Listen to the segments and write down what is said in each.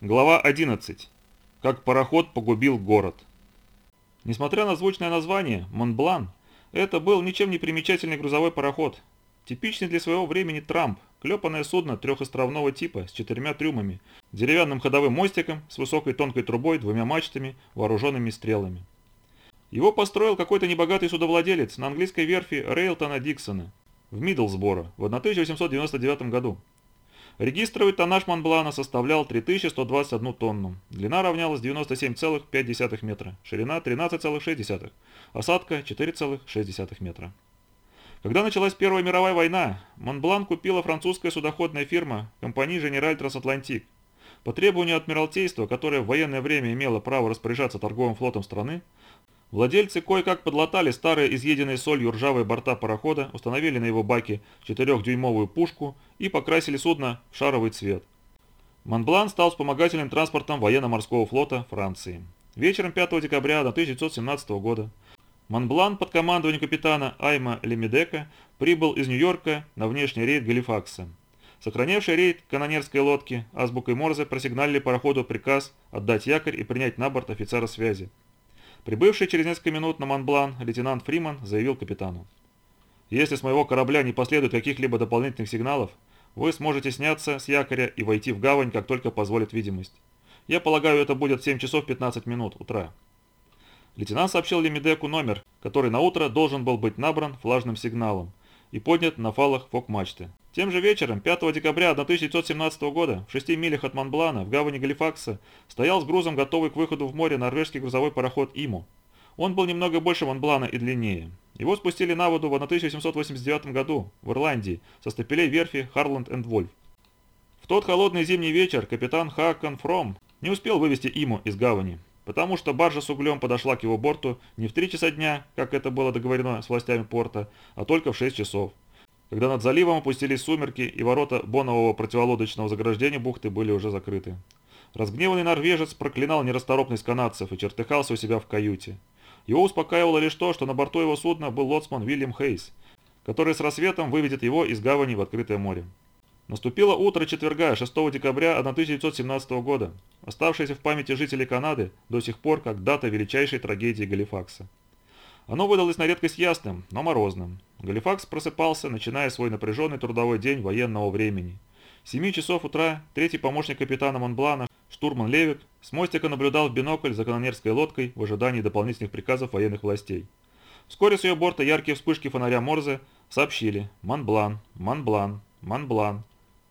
Глава 11. Как пароход погубил город. Несмотря на звучное название «Монблан», это был ничем не примечательный грузовой пароход. Типичный для своего времени «Трамп», клепанное судно трехостровного типа с четырьмя трюмами, деревянным ходовым мостиком с высокой тонкой трубой, двумя мачтами, вооруженными стрелами. Его построил какой-то небогатый судовладелец на английской верфи Рейлтона Диксона в Миддлсборо в 1899 году. Регистровый тоннаж Монблана составлял 3121 тонну. Длина равнялась 97,5 метра, ширина 13,6, осадка 4,6 метра. Когда началась Первая мировая война, Монблан купила французская судоходная фирма компании «Женераль Трансатлантик». По требованию Адмиралтейства, которое в военное время имело право распоряжаться торговым флотом страны, Владельцы кое-как подлатали старые изъеденные солью ржавые борта парохода, установили на его баке 4-дюймовую пушку и покрасили судно в шаровый цвет. Монблан стал вспомогательным транспортом военно-морского флота Франции. Вечером 5 декабря 1917 года Монблан под командованием капитана Айма Лемедека прибыл из Нью-Йорка на внешний рейд Галифакса. Сохранявший рейд канонерской лодки азбукой Морзе просигналили пароходу приказ отдать якорь и принять на борт офицера связи. Прибывший через несколько минут на Монблан лейтенант Фриман заявил капитану. «Если с моего корабля не последует каких-либо дополнительных сигналов, вы сможете сняться с якоря и войти в гавань, как только позволит видимость. Я полагаю, это будет 7 часов 15 минут утра». Лейтенант сообщил Лемидеку номер, который на утро должен был быть набран флажным сигналом и поднят на фалах фок-мачты. Тем же вечером, 5 декабря 1917 года, в 6 милях от Монблана, в гавани Галифакса, стоял с грузом готовый к выходу в море норвежский грузовой пароход «Иму». Он был немного больше Монблана и длиннее. Его спустили на воду в 1789 году в Ирландии со стапелей верфи Харланд энд Вольф. В тот холодный зимний вечер капитан Хакон Фром не успел вывести Иму из гавани, потому что баржа с углем подошла к его борту не в 3 часа дня, как это было договорено с властями порта, а только в 6 часов когда над заливом опустились сумерки и ворота бонового противолодочного заграждения бухты были уже закрыты. Разгневанный норвежец проклинал нерасторопность канадцев и чертыхался у себя в каюте. Его успокаивало лишь то, что на борту его судна был лоцман Вильям Хейс, который с рассветом выведет его из гавани в открытое море. Наступило утро четверга, 6 декабря 1917 года, оставшееся в памяти жителей Канады до сих пор как дата величайшей трагедии Галифакса. Оно выдалось на редкость ясным, но морозным. Галифакс просыпался, начиная свой напряженный трудовой день военного времени. С 7 часов утра третий помощник капитана Монблана, штурман Левик, с мостика наблюдал в бинокль за канонерской лодкой в ожидании дополнительных приказов военных властей. Вскоре с ее борта яркие вспышки фонаря Морзе сообщили «Монблан, Монблан, Монблан.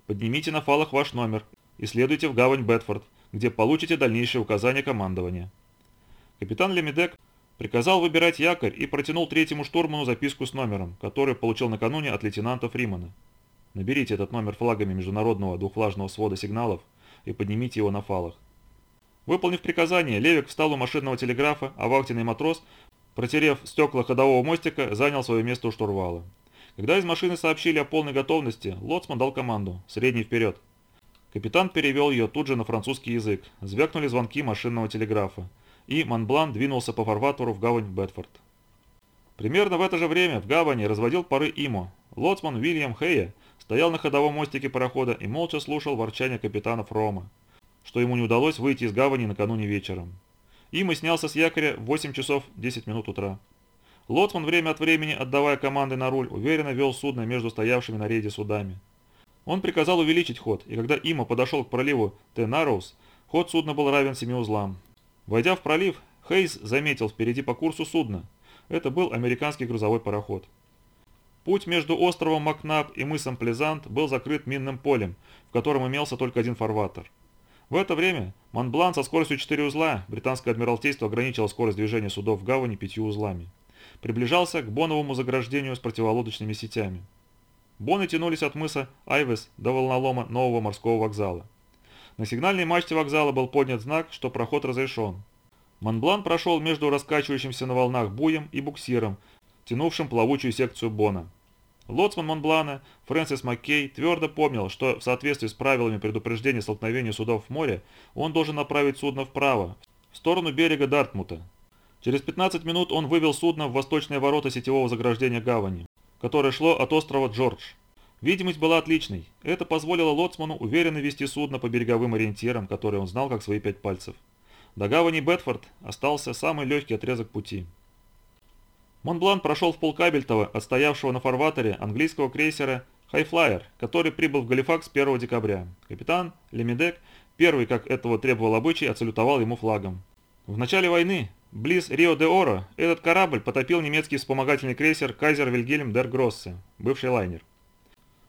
Поднимите на фалах ваш номер и следуйте в гавань Бетфорд, где получите дальнейшие указания командования». Капитан Лемедек Приказал выбирать якорь и протянул третьему штурману записку с номером, который получил накануне от лейтенанта Фримана. Наберите этот номер флагами международного двухфлажного свода сигналов и поднимите его на фалах. Выполнив приказание, Левик встал у машинного телеграфа, а вахтенный матрос, протерев стекла ходового мостика, занял свое место у штурвала. Когда из машины сообщили о полной готовности, Лоцман дал команду «Средний вперед». Капитан перевел ее тут же на французский язык. Звякнули звонки машинного телеграфа и Монблан двинулся по фарватеру в гавань Бетфорд. Примерно в это же время в гавани разводил пары Имо. Лоцман Вильям Хея стоял на ходовом мостике парохода и молча слушал ворчание капитана Фрома, что ему не удалось выйти из гавани накануне вечером. Имо снялся с якоря в 8 часов 10 минут утра. Лоцман время от времени, отдавая команды на руль, уверенно вел судно между стоявшими на рейде судами. Он приказал увеличить ход, и когда Има подошел к проливу Тенароус, ход судна был равен 7 узлам. Войдя в пролив, Хейс заметил впереди по курсу судно. Это был американский грузовой пароход. Путь между островом Макнаб и мысом Плезант был закрыт минным полем, в котором имелся только один фарватер. В это время Монблан со скоростью 4 узла, британское адмиралтейство ограничило скорость движения судов в гавани пятью узлами, приближался к боновому заграждению с противолодочными сетями. Боны тянулись от мыса Айвес до волнолома нового морского вокзала. На сигнальной мачте вокзала был поднят знак, что проход разрешен. Монблан прошел между раскачивающимся на волнах буем и буксиром, тянувшим плавучую секцию Бона. Лоцман Монблана Фрэнсис Маккей твердо помнил, что в соответствии с правилами предупреждения столкновения судов в море он должен направить судно вправо, в сторону берега Дартмута. Через 15 минут он вывел судно в восточные ворота сетевого заграждения гавани, которое шло от острова Джордж. Видимость была отличной. Это позволило лоцману уверенно вести судно по береговым ориентирам, которые он знал как свои пять пальцев. До гавани Бетфорд остался самый легкий отрезок пути. Монблан прошел в полкабельтова отстоявшего на фарватере английского крейсера «Хайфлайер», который прибыл в Галифакс 1 декабря. Капитан Лемедек, первый, как этого требовал обычай, отсалютовал ему флагом. В начале войны, близ Рио-де-Оро, этот корабль потопил немецкий вспомогательный крейсер «Кайзер Вильгельм дер Гроссе», бывший лайнер.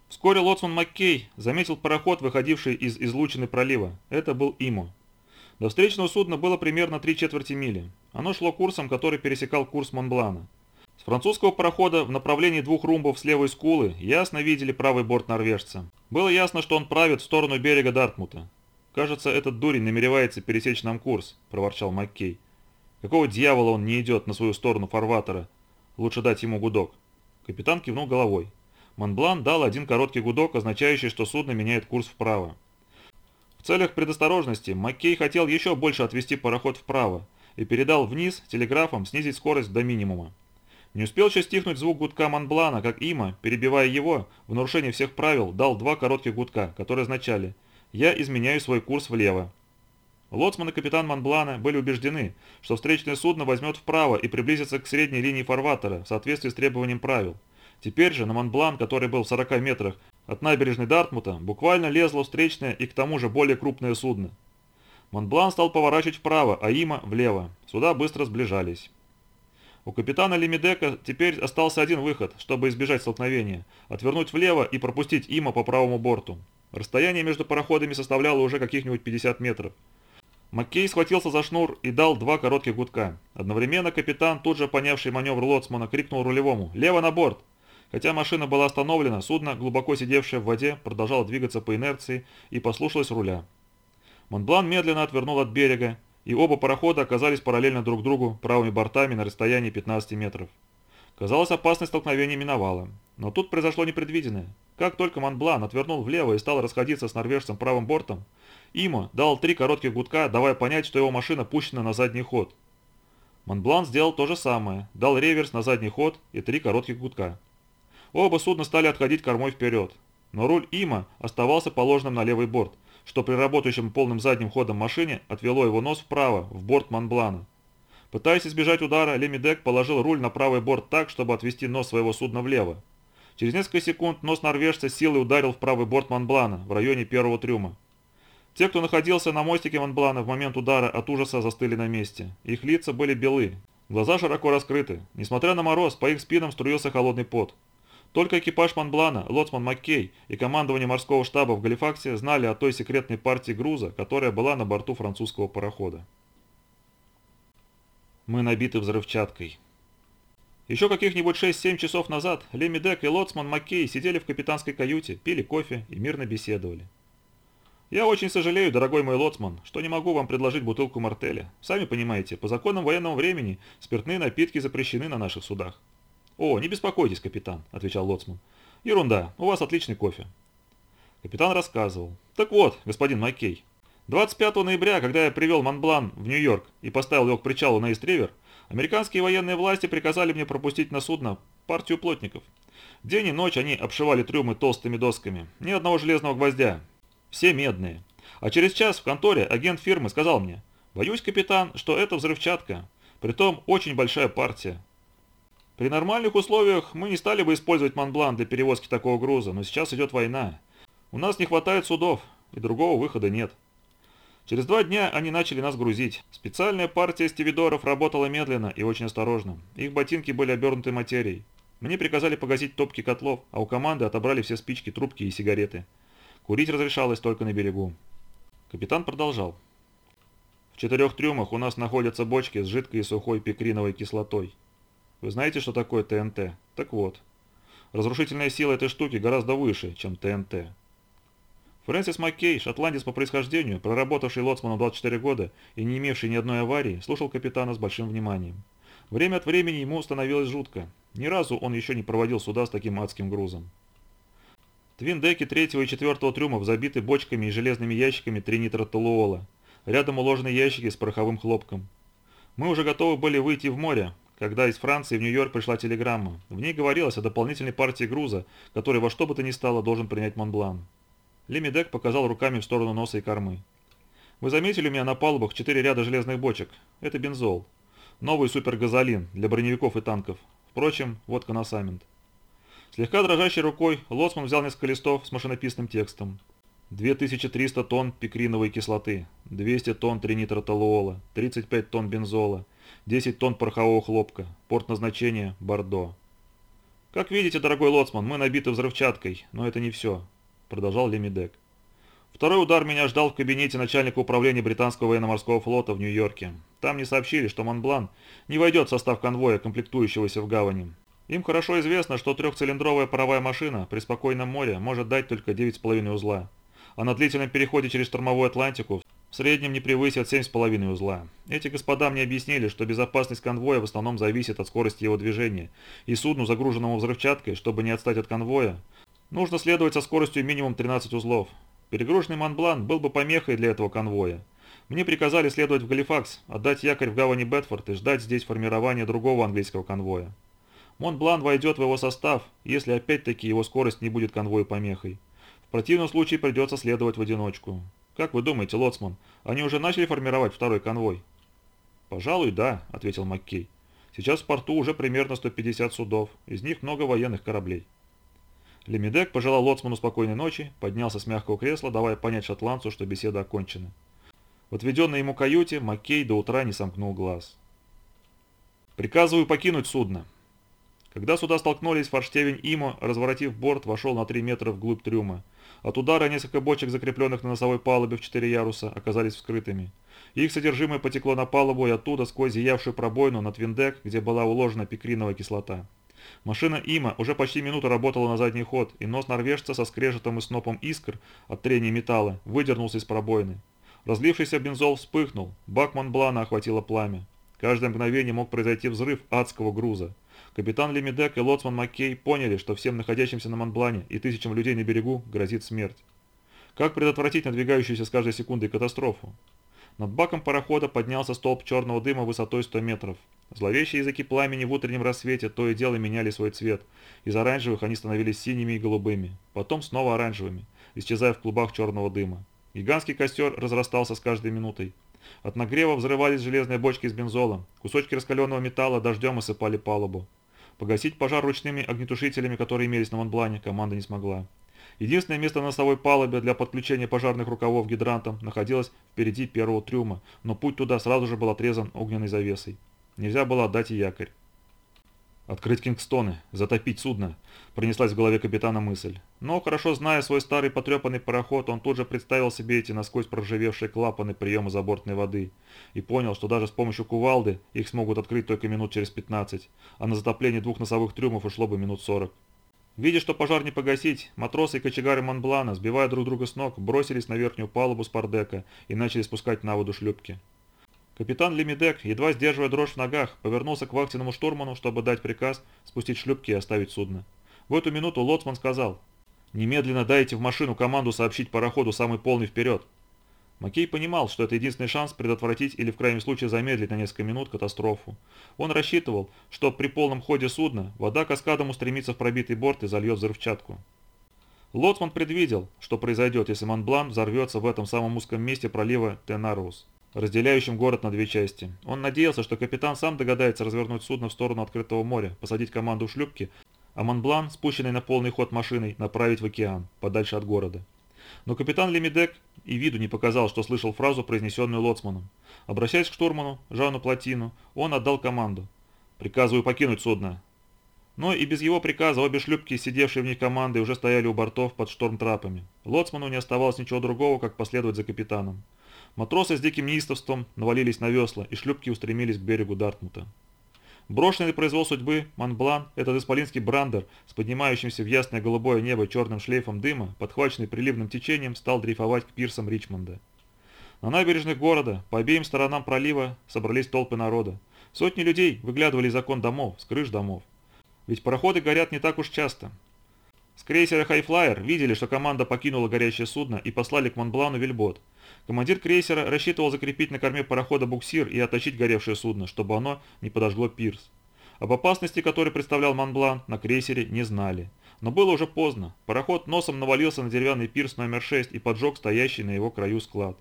Вскоре лоцман Маккей заметил пароход, выходивший из излучины пролива. Это был Имо. До встречного судна было примерно три четверти мили. Оно шло курсом, который пересекал курс Монблана. С французского парохода в направлении двух румбов с левой скулы ясно видели правый борт норвежца. Было ясно, что он правит в сторону берега Дартмута. «Кажется, этот дурень намеревается пересечь нам курс», – проворчал Маккей. «Какого дьявола он не идет на свою сторону фарватера? Лучше дать ему гудок». Капитан кивнул головой. Монблан дал один короткий гудок, означающий, что судно меняет курс вправо. В целях предосторожности Маккей хотел еще больше отвести пароход вправо и передал вниз телеграфом снизить скорость до минимума. Не успел еще стихнуть звук гудка Монблана, как Има, перебивая его, в нарушении всех правил, дал два коротких гудка, которые означали «Я изменяю свой курс влево». Лоцман и капитан Монблана были убеждены, что встречное судно возьмет вправо и приблизится к средней линии фарватера в соответствии с требованием правил. Теперь же на Монблан, который был в 40 метрах от набережной Дартмута, буквально лезло встречное и к тому же более крупное судно. Монблан стал поворачивать вправо, а Има влево. Суда быстро сближались. У капитана Лемидека теперь остался один выход, чтобы избежать столкновения – отвернуть влево и пропустить Има по правому борту. Расстояние между пароходами составляло уже каких-нибудь 50 метров. Маккей схватился за шнур и дал два коротких гудка. Одновременно капитан, тут же понявший маневр лоцмана, крикнул рулевому «Лево на борт!». Хотя машина была остановлена, судно, глубоко сидевшее в воде, продолжало двигаться по инерции и послушалось руля. Монблан медленно отвернул от берега, и оба парохода оказались параллельно друг другу правыми бортами на расстоянии 15 метров. Казалось, опасность столкновения миновала. Но тут произошло непредвиденное. Как только Монблан отвернул влево и стал расходиться с норвежцем правым бортом, Имо дал три коротких гудка, давая понять, что его машина пущена на задний ход. Монблан сделал то же самое, дал реверс на задний ход и три коротких гудка. Оба судна стали отходить кормой вперед, но руль Има оставался положенным на левый борт, что при работающем полным задним ходом машине отвело его нос вправо, в борт Монблана. Пытаясь избежать удара, Лемидек положил руль на правый борт так, чтобы отвести нос своего судна влево. Через несколько секунд нос норвежца силой ударил в правый борт Монблана в районе первого трюма. Те, кто находился на мостике Монблана в момент удара от ужаса застыли на месте. Их лица были белы, глаза широко раскрыты. Несмотря на мороз, по их спинам струился холодный пот. Только экипаж Монблана, лоцман Маккей и командование морского штаба в Галифаксе знали о той секретной партии груза, которая была на борту французского парохода. Мы набиты взрывчаткой. Еще каких-нибудь 6-7 часов назад Леми Дек и лоцман Маккей сидели в капитанской каюте, пили кофе и мирно беседовали. «Я очень сожалею, дорогой мой лоцман, что не могу вам предложить бутылку мартеля. Сами понимаете, по законам военного времени спиртные напитки запрещены на наших судах. «О, не беспокойтесь, капитан», – отвечал Лоцман. «Ерунда, у вас отличный кофе». Капитан рассказывал. «Так вот, господин Маккей, 25 ноября, когда я привел Монблан в Нью-Йорк и поставил его к причалу на Истривер, американские военные власти приказали мне пропустить на судно партию плотников. День и ночь они обшивали трюмы толстыми досками, ни одного железного гвоздя, все медные. А через час в конторе агент фирмы сказал мне, «Боюсь, капитан, что это взрывчатка, притом очень большая партия, при нормальных условиях мы не стали бы использовать Монблан для перевозки такого груза, но сейчас идет война. У нас не хватает судов, и другого выхода нет. Через два дня они начали нас грузить. Специальная партия стивидоров работала медленно и очень осторожно. Их ботинки были обернуты материей. Мне приказали погасить топки котлов, а у команды отобрали все спички, трубки и сигареты. Курить разрешалось только на берегу. Капитан продолжал. В четырех трюмах у нас находятся бочки с жидкой и сухой пикриновой кислотой. Вы знаете, что такое ТНТ? Так вот. Разрушительная сила этой штуки гораздо выше, чем ТНТ. Фрэнсис Маккей, шотландец по происхождению, проработавший лоцманом 24 года и не имевший ни одной аварии, слушал капитана с большим вниманием. Время от времени ему становилось жутко. Ни разу он еще не проводил суда с таким адским грузом. Твин-деки третьего и четвертого трюмов забиты бочками и железными ящиками тринитротолуола. Рядом уложены ящики с пороховым хлопком. Мы уже готовы были выйти в море, когда из Франции в Нью-Йорк пришла телеграмма. В ней говорилось о дополнительной партии груза, который во что бы то ни стало должен принять Монблан. Лемидек показал руками в сторону носа и кормы. «Вы заметили у меня на палубах четыре ряда железных бочек? Это бензол. Новый супергазолин для броневиков и танков. Впрочем, вот коносамент». Слегка дрожащей рукой Лоцман взял несколько листов с машинописным текстом. 2300 тонн пикриновой кислоты, 200 тонн тринитротолуола, 35 тонн бензола, 10 тонн порохового хлопка, порт назначения – Бордо. «Как видите, дорогой лоцман, мы набиты взрывчаткой, но это не все», – продолжал Лемидек. Второй удар меня ждал в кабинете начальника управления британского военно-морского флота в Нью-Йорке. Там мне сообщили, что Монблан не войдет в состав конвоя, комплектующегося в гавани. Им хорошо известно, что трехцилиндровая паровая машина при спокойном море может дать только 9,5 узла а на длительном переходе через штормовую Атлантику в среднем не превысят 7,5 узла. Эти господа мне объяснили, что безопасность конвоя в основном зависит от скорости его движения, и судну, загруженному взрывчаткой, чтобы не отстать от конвоя, нужно следовать со скоростью минимум 13 узлов. Перегруженный Монблан был бы помехой для этого конвоя. Мне приказали следовать в Галифакс, отдать якорь в гавани Бетфорд и ждать здесь формирования другого английского конвоя. Монблан войдет в его состав, если опять-таки его скорость не будет конвою помехой. В противном случае придется следовать в одиночку. Как вы думаете, Лоцман, они уже начали формировать второй конвой? Пожалуй, да, ответил Маккей. Сейчас в порту уже примерно 150 судов, из них много военных кораблей. Лемидек пожелал Лоцману спокойной ночи, поднялся с мягкого кресла, давая понять шотландцу, что беседа окончена. В отведенной ему каюте Маккей до утра не сомкнул глаз. «Приказываю покинуть судно», когда суда столкнулись, форштевень Имо, разворотив борт, вошел на 3 метра вглубь трюма. От удара несколько бочек, закрепленных на носовой палубе в 4 яруса, оказались вскрытыми. Их содержимое потекло на палубу и оттуда сквозь зиявшую пробоину на твиндек, где была уложена пикриновая кислота. Машина Има уже почти минуту работала на задний ход, и нос норвежца со скрежетом и снопом искр от трения металла выдернулся из пробоины. Разлившийся бензол вспыхнул, бак Монблана охватило пламя. Каждое мгновение мог произойти взрыв адского груза. Капитан Лемидек и лоцман Маккей поняли, что всем находящимся на Монблане и тысячам людей на берегу грозит смерть. Как предотвратить надвигающуюся с каждой секундой катастрофу? Над баком парохода поднялся столб черного дыма высотой 100 метров. Зловещие языки пламени в утреннем рассвете то и дело меняли свой цвет. Из оранжевых они становились синими и голубыми, потом снова оранжевыми, исчезая в клубах черного дыма. Гигантский костер разрастался с каждой минутой. От нагрева взрывались железные бочки с бензолом, кусочки раскаленного металла дождем осыпали палубу. Погасить пожар ручными огнетушителями, которые имелись на Монблане, команда не смогла. Единственное место на носовой палубе для подключения пожарных рукавов гидрантом находилось впереди первого трюма, но путь туда сразу же был отрезан огненной завесой. Нельзя было отдать и якорь. «Открыть Кингстоны, затопить судно», – пронеслась в голове капитана мысль. Но, хорошо зная свой старый потрепанный пароход, он тут же представил себе эти насквозь проржавевшие клапаны приема забортной воды и понял, что даже с помощью кувалды их смогут открыть только минут через 15, а на затопление двух носовых трюмов ушло бы минут 40. Видя, что пожар не погасить, матросы и кочегары Монблана, сбивая друг друга с ног, бросились на верхнюю палубу с пардека и начали спускать на воду шлюпки. Капитан Лемидек, едва сдерживая дрожь в ногах, повернулся к вахтенному штурману, чтобы дать приказ спустить шлюпки и оставить судно. В эту минуту лоцман сказал «Немедленно дайте в машину команду сообщить пароходу самый полный вперед». Маккей понимал, что это единственный шанс предотвратить или в крайнем случае замедлить на несколько минут катастрофу. Он рассчитывал, что при полном ходе судна вода каскадом устремится в пробитый борт и зальет взрывчатку. Лоцман предвидел, что произойдет, если Монблан взорвется в этом самом узком месте пролива Тенарус разделяющим город на две части. Он надеялся, что капитан сам догадается развернуть судно в сторону открытого моря, посадить команду в шлюпки, а Монблан, спущенный на полный ход машиной, направить в океан, подальше от города. Но капитан Лемидек и виду не показал, что слышал фразу, произнесенную лоцманом. Обращаясь к штурману, Жану Платину, он отдал команду. «Приказываю покинуть судно». Но и без его приказа обе шлюпки, сидевшие в них команды, уже стояли у бортов под штормтрапами. Лоцману не оставалось ничего другого, как последовать за капитаном. Матросы с диким неистовством навалились на весла, и шлюпки устремились к берегу Дартмута. Брошенный произвол судьбы, Монблан, этот исполинский брандер с поднимающимся в ясное голубое небо черным шлейфом дыма, подхваченный приливным течением, стал дрейфовать к пирсам Ричмонда. На набережных города, по обеим сторонам пролива, собрались толпы народа. Сотни людей выглядывали из окон домов, с крыш домов. Ведь пароходы горят не так уж часто. С крейсера «Хайфлайер» видели, что команда покинула горящее судно и послали к Монблану вельбот – Командир крейсера рассчитывал закрепить на корме парохода буксир и отточить горевшее судно, чтобы оно не подожгло пирс. Об опасности, которую представлял Монблан, на крейсере не знали. Но было уже поздно. Пароход носом навалился на деревянный пирс номер 6 и поджег стоящий на его краю склад.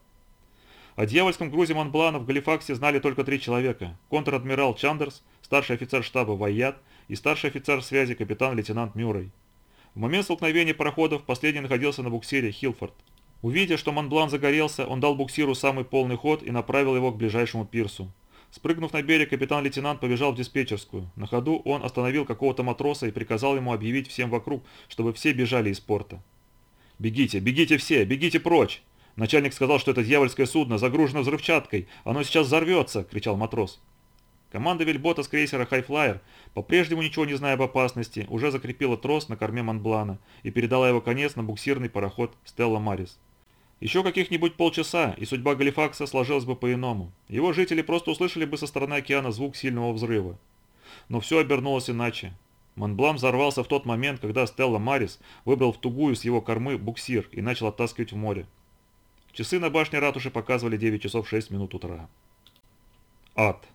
О дьявольском грузе Монблана в Галифаксе знали только три человека. Контр-адмирал Чандерс, старший офицер штаба Вайят и старший офицер связи капитан-лейтенант Мюррей. В момент столкновения пароходов последний находился на буксире Хилфорд. Увидя, что Монблан загорелся, он дал буксиру самый полный ход и направил его к ближайшему пирсу. Спрыгнув на берег, капитан-лейтенант побежал в диспетчерскую. На ходу он остановил какого-то матроса и приказал ему объявить всем вокруг, чтобы все бежали из порта. «Бегите, бегите все, бегите прочь!» Начальник сказал, что это дьявольское судно загружено взрывчаткой. Оно сейчас взорвется!» – кричал матрос. Команда вельбота с крейсера «Хайфлайер», по-прежнему ничего не зная об опасности, уже закрепила трос на корме Монблана и передала его конец на буксирный пароход «Стелла Марис». Еще каких-нибудь полчаса, и судьба Галифакса сложилась бы по-иному. Его жители просто услышали бы со стороны океана звук сильного взрыва. Но все обернулось иначе. Монблан взорвался в тот момент, когда Стелла Марис выбрал в тугую с его кормы буксир и начал оттаскивать в море. Часы на башне ратуши показывали 9 часов 6 минут утра. Ад.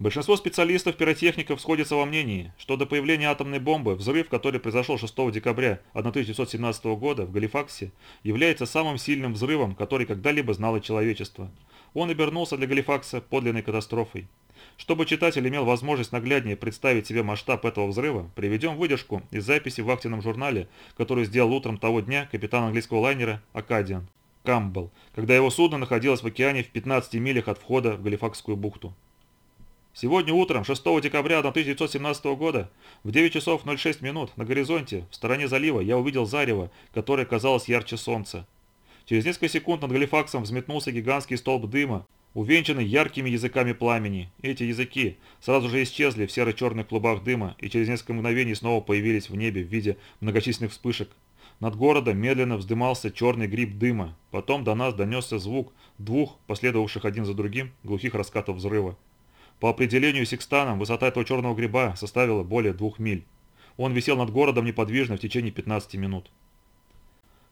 Большинство специалистов-пиротехников сходятся во мнении, что до появления атомной бомбы взрыв, который произошел 6 декабря 1917 года в Галифаксе, является самым сильным взрывом, который когда-либо знало человечество. Он обернулся для Галифакса подлинной катастрофой. Чтобы читатель имел возможность нагляднее представить себе масштаб этого взрыва, приведем выдержку из записи в вахтенном журнале, которую сделал утром того дня капитан английского лайнера «Акадиан». Камбл, когда его судно находилось в океане в 15 милях от входа в Галифакскую бухту. Сегодня утром, 6 декабря 1917 года, в 9 часов 06 минут на горизонте, в стороне залива, я увидел зарево, которое казалось ярче солнца. Через несколько секунд над Галифаксом взметнулся гигантский столб дыма, увенчанный яркими языками пламени. Эти языки сразу же исчезли в серо-черных клубах дыма и через несколько мгновений снова появились в небе в виде многочисленных вспышек, над городом медленно вздымался черный гриб дыма. Потом до нас донесся звук двух, последовавших один за другим, глухих раскатов взрыва. По определению секстаном, высота этого черного гриба составила более двух миль. Он висел над городом неподвижно в течение 15 минут.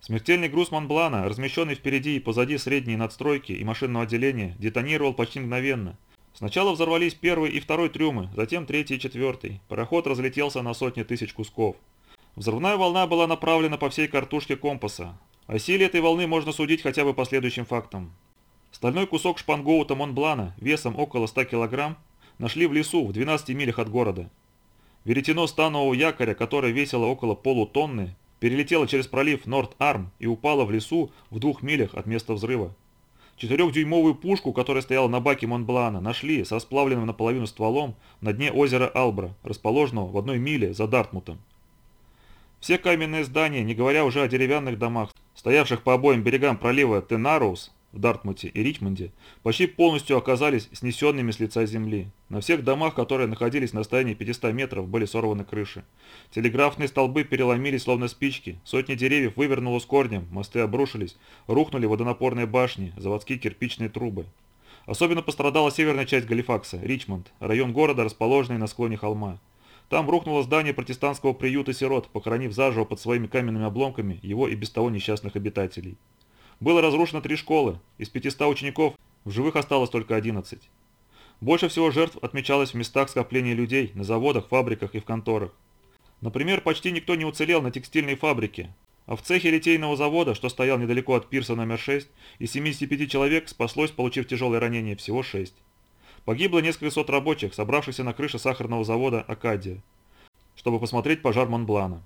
Смертельный груз Монблана, размещенный впереди и позади средней надстройки и машинного отделения, детонировал почти мгновенно. Сначала взорвались первый и второй трюмы, затем третий и четвертый. Пароход разлетелся на сотни тысяч кусков. Взрывная волна была направлена по всей картушке компаса. О силе этой волны можно судить хотя бы по следующим фактам. Стальной кусок шпангоута Монблана весом около 100 кг нашли в лесу в 12 милях от города. Веретено станового якоря, которое весило около полутонны, перелетело через пролив Норт-Арм и упало в лесу в двух милях от места взрыва. Четырехдюймовую пушку, которая стояла на баке Монблана, нашли с расплавленным наполовину стволом на дне озера Албра, расположенного в одной миле за Дартмутом. Все каменные здания, не говоря уже о деревянных домах, стоявших по обоим берегам пролива Тенароус в Дартмуте и Ричмонде, почти полностью оказались снесенными с лица земли. На всех домах, которые находились на расстоянии 500 метров, были сорваны крыши. Телеграфные столбы переломились словно спички, сотни деревьев вывернуло с корнем, мосты обрушились, рухнули водонапорные башни, заводские кирпичные трубы. Особенно пострадала северная часть Галифакса, Ричмонд, район города, расположенный на склоне холма. Там рухнуло здание протестантского приюта сирот, похоронив заживо под своими каменными обломками его и без того несчастных обитателей. Было разрушено три школы, из 500 учеников в живых осталось только 11. Больше всего жертв отмечалось в местах скопления людей, на заводах, фабриках и в конторах. Например, почти никто не уцелел на текстильной фабрике, а в цехе литейного завода, что стоял недалеко от пирса номер 6, из 75 человек спаслось, получив тяжелые ранения, всего 6. Погибло несколько сот рабочих, собравшихся на крыше сахарного завода «Акадия», чтобы посмотреть пожар Монблана.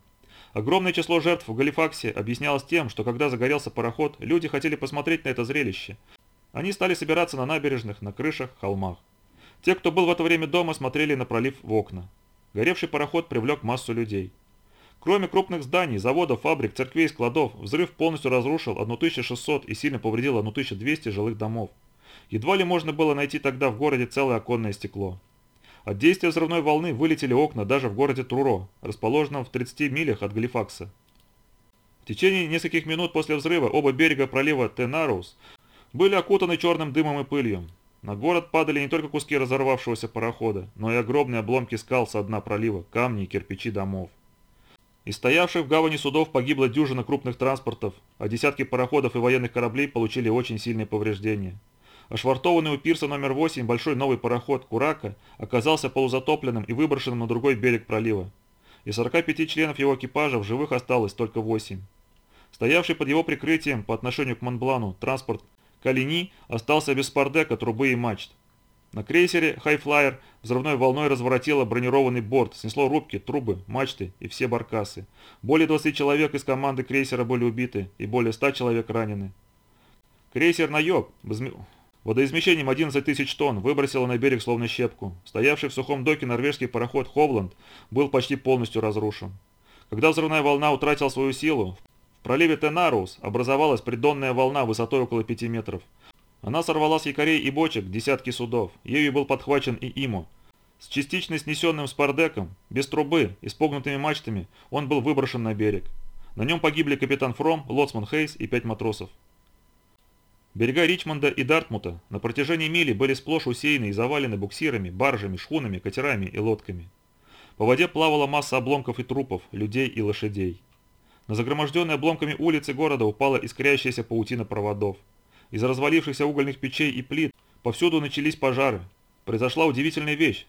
Огромное число жертв в Галифаксе объяснялось тем, что когда загорелся пароход, люди хотели посмотреть на это зрелище. Они стали собираться на набережных, на крышах, холмах. Те, кто был в это время дома, смотрели на пролив в окна. Горевший пароход привлек массу людей. Кроме крупных зданий, заводов, фабрик, церквей и складов, взрыв полностью разрушил 1600 и сильно повредил 1200 жилых домов. Едва ли можно было найти тогда в городе целое оконное стекло. От действия взрывной волны вылетели окна даже в городе Труро, расположенном в 30 милях от Галифакса. В течение нескольких минут после взрыва оба берега пролива Тенарус были окутаны черным дымом и пылью. На город падали не только куски разорвавшегося парохода, но и огромные обломки скал со дна пролива, камни и кирпичи домов. Из стоявших в гавани судов погибла дюжина крупных транспортов, а десятки пароходов и военных кораблей получили очень сильные повреждения. Ошвартованный у пирса номер 8 большой новый пароход «Курака» оказался полузатопленным и выброшенным на другой берег пролива. Из 45 членов его экипажа в живых осталось только 8. Стоявший под его прикрытием по отношению к Монблану транспорт Калини остался без спардека, трубы и мачт. На крейсере «Хайфлайер» взрывной волной разворотило бронированный борт, снесло рубки, трубы, мачты и все баркасы. Более 20 человек из команды крейсера были убиты и более 100 человек ранены. Крейсер «Найоб» водоизмещением 11 тысяч тонн выбросило на берег словно щепку. Стоявший в сухом доке норвежский пароход «Ховланд» был почти полностью разрушен. Когда взрывная волна утратила свою силу, в проливе Тенарус образовалась придонная волна высотой около 5 метров. Она сорвала с якорей и бочек десятки судов, ею был подхвачен и Имо. С частично снесенным спардеком, без трубы и с погнутыми мачтами он был выброшен на берег. На нем погибли капитан Фром, лоцман Хейс и пять матросов. Берега Ричмонда и Дартмута на протяжении мили были сплошь усеяны и завалены буксирами, баржами, шхунами, катерами и лодками. По воде плавала масса обломков и трупов, людей и лошадей. На загроможденные обломками улицы города упала искрящаяся паутина проводов. Из развалившихся угольных печей и плит повсюду начались пожары. Произошла удивительная вещь.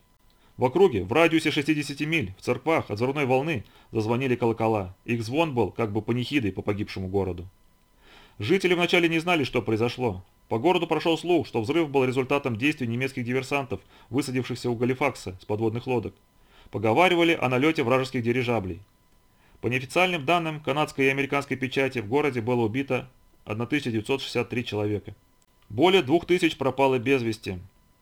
В округе, в радиусе 60 миль, в церквах от взрывной волны зазвонили колокола. Их звон был как бы панихидой по погибшему городу. Жители вначале не знали, что произошло. По городу прошел слух, что взрыв был результатом действий немецких диверсантов, высадившихся у Галифакса с подводных лодок. Поговаривали о налете вражеских дирижаблей. По неофициальным данным канадской и американской печати в городе было убито 1963 человека. Более 2000 пропало без вести.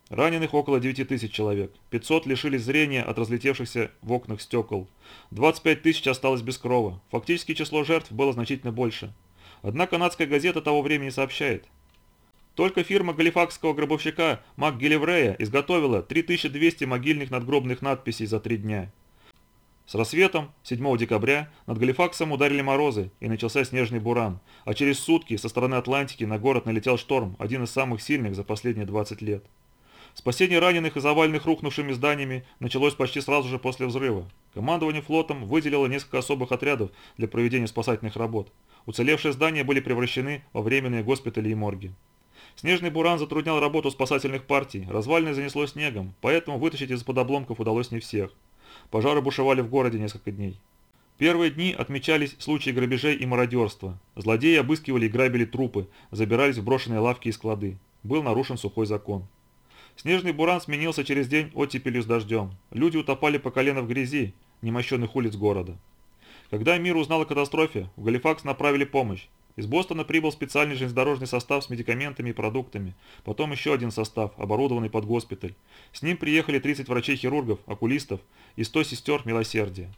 Раненых около 9000 человек. 500 лишились зрения от разлетевшихся в окнах стекол. 25 тысяч осталось без крова. Фактически число жертв было значительно больше. Одна канадская газета того времени сообщает. Только фирма галифакского гробовщика МакГелеврея изготовила 3200 могильных надгробных надписей за три дня. С рассветом 7 декабря над Галифаксом ударили морозы и начался снежный буран, а через сутки со стороны Атлантики на город налетел шторм, один из самых сильных за последние 20 лет. Спасение раненых и заваленных рухнувшими зданиями началось почти сразу же после взрыва. Командование флотом выделило несколько особых отрядов для проведения спасательных работ. Уцелевшие здания были превращены во временные госпитали и морги. Снежный буран затруднял работу спасательных партий, развалины занесло снегом, поэтому вытащить из-под обломков удалось не всех. Пожары бушевали в городе несколько дней. Первые дни отмечались случаи грабежей и мародерства. Злодеи обыскивали и грабили трупы, забирались в брошенные лавки и склады. Был нарушен сухой закон. Снежный буран сменился через день оттепелью с дождем. Люди утопали по колено в грязи, немощенных улиц города. Когда мир узнал о катастрофе, в Галифакс направили помощь. Из Бостона прибыл специальный железнодорожный состав с медикаментами и продуктами, потом еще один состав, оборудованный под госпиталь. С ним приехали 30 врачей-хирургов, окулистов и 100 сестер милосердия.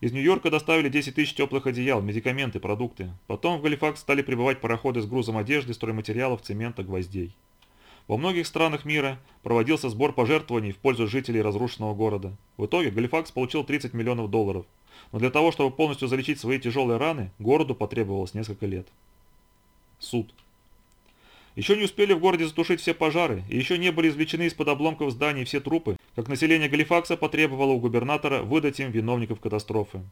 Из Нью-Йорка доставили 10 тысяч теплых одеял, медикаменты, продукты. Потом в Галифакс стали прибывать пароходы с грузом одежды, стройматериалов, цемента, гвоздей. Во многих странах мира проводился сбор пожертвований в пользу жителей разрушенного города. В итоге Галифакс получил 30 миллионов долларов, но для того, чтобы полностью залечить свои тяжелые раны, городу потребовалось несколько лет. Суд. Еще не успели в городе затушить все пожары, и еще не были извлечены из-под обломков зданий все трупы, как население Галифакса потребовало у губернатора выдать им виновников катастрофы.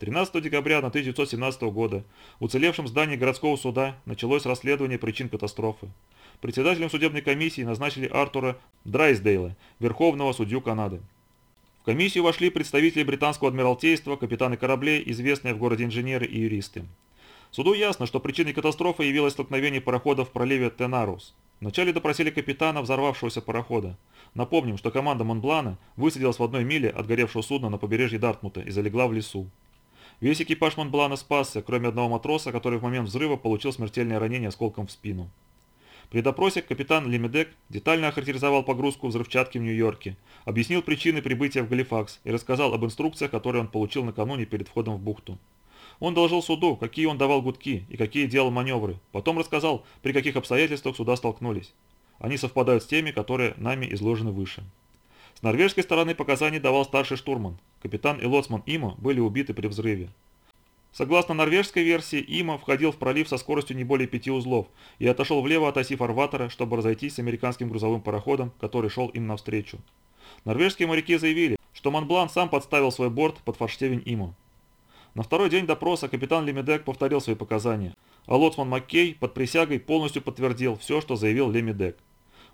13 декабря 1917 года в уцелевшем здании городского суда началось расследование причин катастрофы. Председателем судебной комиссии назначили Артура Драйсдейла, верховного судью Канады. Комиссию вошли представители британского адмиралтейства, капитаны кораблей, известные в городе инженеры и юристы. Суду ясно, что причиной катастрофы явилось столкновение парохода в проливе Тенарус. Вначале допросили капитана взорвавшегося парохода. Напомним, что команда Монблана высадилась в одной миле от горевшего судна на побережье Дартмута и залегла в лесу. Весь экипаж Монблана спасся, кроме одного матроса, который в момент взрыва получил смертельное ранение осколком в спину. При допросе капитан Лемедек детально охарактеризовал погрузку взрывчатки в Нью-Йорке, объяснил причины прибытия в Галифакс и рассказал об инструкциях, которые он получил накануне перед входом в бухту. Он доложил суду, какие он давал гудки и какие делал маневры, потом рассказал, при каких обстоятельствах суда столкнулись. Они совпадают с теми, которые нами изложены выше. С норвежской стороны показания давал старший штурман. Капитан и лоцман Има были убиты при взрыве. Согласно норвежской версии, Има входил в пролив со скоростью не более пяти узлов и отошел влево от оси фарватера, чтобы разойтись с американским грузовым пароходом, который шел им навстречу. Норвежские моряки заявили, что Монблан сам подставил свой борт под форштевень Има. На второй день допроса капитан Лемедек повторил свои показания, а лоцман Маккей под присягой полностью подтвердил все, что заявил Лемедек.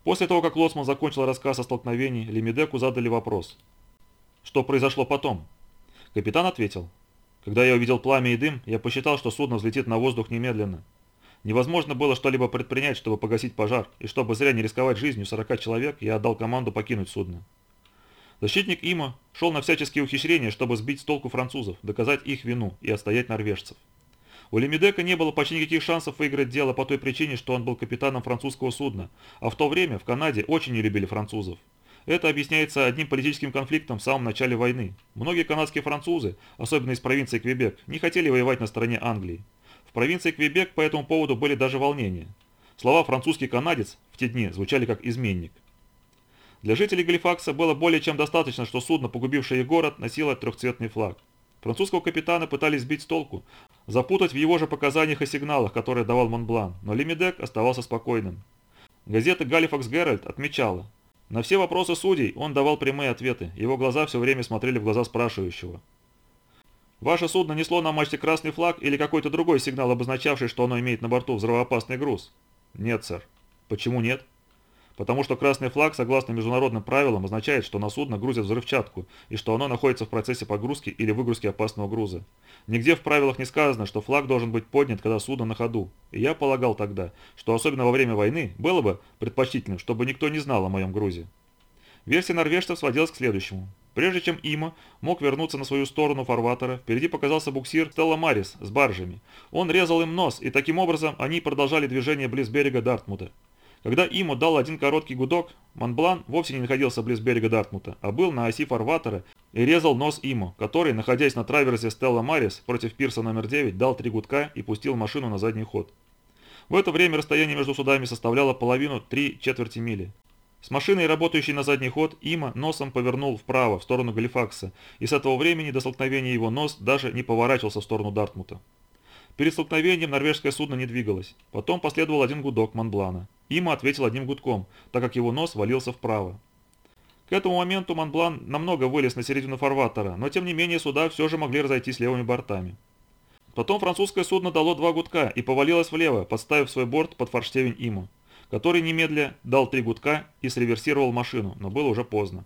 После того, как Лоцман закончил рассказ о столкновении, Лемедеку задали вопрос. Что произошло потом? Капитан ответил. Когда я увидел пламя и дым, я посчитал, что судно взлетит на воздух немедленно. Невозможно было что-либо предпринять, чтобы погасить пожар, и чтобы зря не рисковать жизнью 40 человек, я отдал команду покинуть судно. Защитник Има шел на всяческие ухищрения, чтобы сбить с толку французов, доказать их вину и отстоять норвежцев. У Лемедека не было почти никаких шансов выиграть дело по той причине, что он был капитаном французского судна, а в то время в Канаде очень не любили французов. Это объясняется одним политическим конфликтом в самом начале войны. Многие канадские французы, особенно из провинции Квебек, не хотели воевать на стороне Англии провинции Квебек по этому поводу были даже волнения. Слова «французский канадец» в те дни звучали как «изменник». Для жителей Галифакса было более чем достаточно, что судно, погубившее город, носило трехцветный флаг. Французского капитана пытались сбить с толку, запутать в его же показаниях и сигналах, которые давал Монблан, но Лемедек оставался спокойным. Газета «Галифакс Геральт» отмечала, на все вопросы судей он давал прямые ответы, его глаза все время смотрели в глаза спрашивающего. Ваше судно несло на мачте красный флаг или какой-то другой сигнал, обозначавший, что оно имеет на борту взрывоопасный груз? Нет, сэр. Почему нет? Потому что красный флаг, согласно международным правилам, означает, что на судно грузят взрывчатку и что оно находится в процессе погрузки или выгрузки опасного груза. Нигде в правилах не сказано, что флаг должен быть поднят, когда судно на ходу. И я полагал тогда, что особенно во время войны было бы предпочтительным, чтобы никто не знал о моем грузе. Версия норвежцев сводилась к следующему. Прежде чем Има мог вернуться на свою сторону фарватера, впереди показался буксир Стелла Марис с баржами. Он резал им нос, и таким образом они продолжали движение близ берега Дартмута. Когда Има дал один короткий гудок, Монблан вовсе не находился близ берега Дартмута, а был на оси фарватера и резал нос Имо, который, находясь на траверсе Стелла Марис против пирса номер 9, дал три гудка и пустил машину на задний ход. В это время расстояние между судами составляло половину три четверти мили. С машиной, работающей на задний ход, Има носом повернул вправо, в сторону Галифакса, и с этого времени до столкновения его нос даже не поворачивался в сторону Дартмута. Перед столкновением норвежское судно не двигалось. Потом последовал один гудок Монблана. Има ответил одним гудком, так как его нос валился вправо. К этому моменту Монблан намного вылез на середину фарватера, но тем не менее суда все же могли разойтись левыми бортами. Потом французское судно дало два гудка и повалилось влево, подставив свой борт под форштевень Има который немедля дал три гудка и среверсировал машину, но было уже поздно.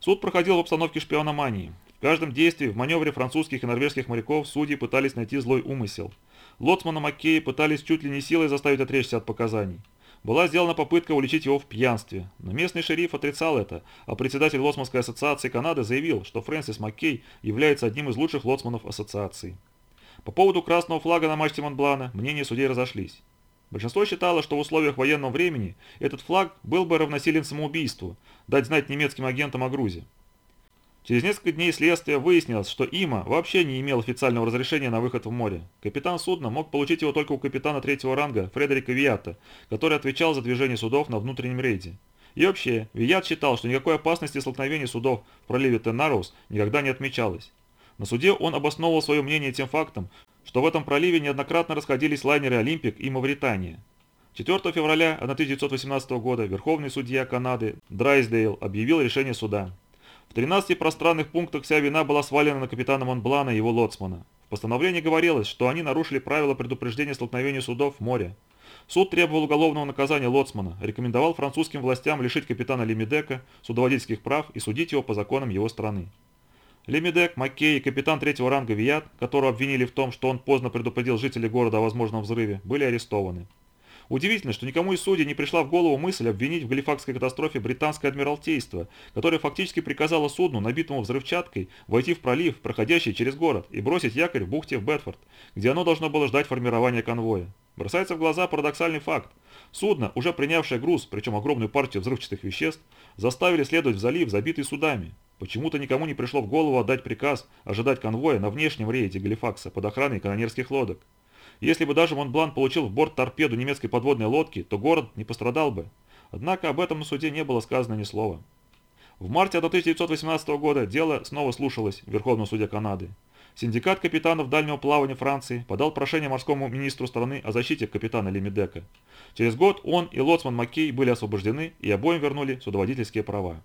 Суд проходил в обстановке шпиономании. В каждом действии в маневре французских и норвежских моряков судьи пытались найти злой умысел. Лоцмана Маккея пытались чуть ли не силой заставить отречься от показаний. Была сделана попытка уличить его в пьянстве, но местный шериф отрицал это, а председатель Лоцманской ассоциации Канады заявил, что Фрэнсис Маккей является одним из лучших лоцманов ассоциации. По поводу красного флага на мачте Монблана мнения судей разошлись. Большинство считало, что в условиях военного времени этот флаг был бы равносилен самоубийству, дать знать немецким агентам о Грузии. Через несколько дней следствия выяснилось, что Има вообще не имел официального разрешения на выход в море. Капитан судна мог получить его только у капитана третьего ранга Фредерика Виата, который отвечал за движение судов на внутреннем рейде. И вообще, Вият считал, что никакой опасности столкновения судов в проливе Теннароус никогда не отмечалось. На суде он обосновывал свое мнение тем фактом, что в этом проливе неоднократно расходились лайнеры «Олимпик» и «Мавритания». 4 февраля 1918 года Верховный судья Канады Драйсдейл объявил решение суда. В 13 пространных пунктах вся вина была свалена на капитана Монблана и его лоцмана. В постановлении говорилось, что они нарушили правила предупреждения столкновения судов в море. Суд требовал уголовного наказания лоцмана, рекомендовал французским властям лишить капитана Лемедека судоводительских прав и судить его по законам его страны. Лемедек, Маккей и капитан третьего ранга Вият, которого обвинили в том, что он поздно предупредил жителей города о возможном взрыве, были арестованы. Удивительно, что никому из судей не пришла в голову мысль обвинить в Галифакской катастрофе британское адмиралтейство, которое фактически приказало судну, набитому взрывчаткой, войти в пролив, проходящий через город, и бросить якорь в бухте в Бетфорд, где оно должно было ждать формирования конвоя. Бросается в глаза парадоксальный факт. Судно, уже принявшее груз, причем огромную партию взрывчатых веществ, заставили следовать в залив, забитый судами. Почему-то никому не пришло в голову отдать приказ ожидать конвоя на внешнем рейде Галифакса под охраной канонерских лодок. Если бы даже Монблан получил в борт торпеду немецкой подводной лодки, то город не пострадал бы. Однако об этом на суде не было сказано ни слова. В марте 1918 года дело снова слушалось в Верховном суде Канады. Синдикат капитанов дальнего плавания Франции подал прошение морскому министру страны о защите капитана Лемедека. Через год он и лоцман Маккей были освобождены и обоим вернули судоводительские права.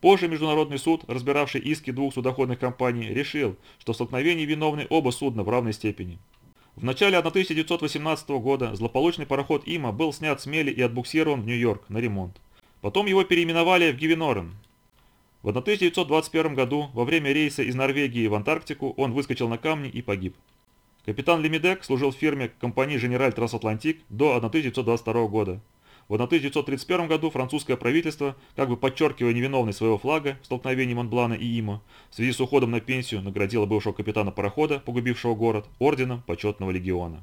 Позже Международный суд, разбиравший иски двух судоходных компаний, решил, что в столкновении виновны оба судна в равной степени. В начале 1918 года злополучный пароход «Има» был снят с мели и отбуксирован в Нью-Йорк на ремонт. Потом его переименовали в Гивенорен. В 1921 году во время рейса из Норвегии в Антарктику он выскочил на камни и погиб. Капитан Лемедек служил в фирме компании «Женераль Трансатлантик» до 1922 года. В 1931 году французское правительство, как бы подчеркивая невиновность своего флага в столкновении Монблана и Има, в связи с уходом на пенсию наградило бывшего капитана парохода, погубившего город, орденом почетного легиона.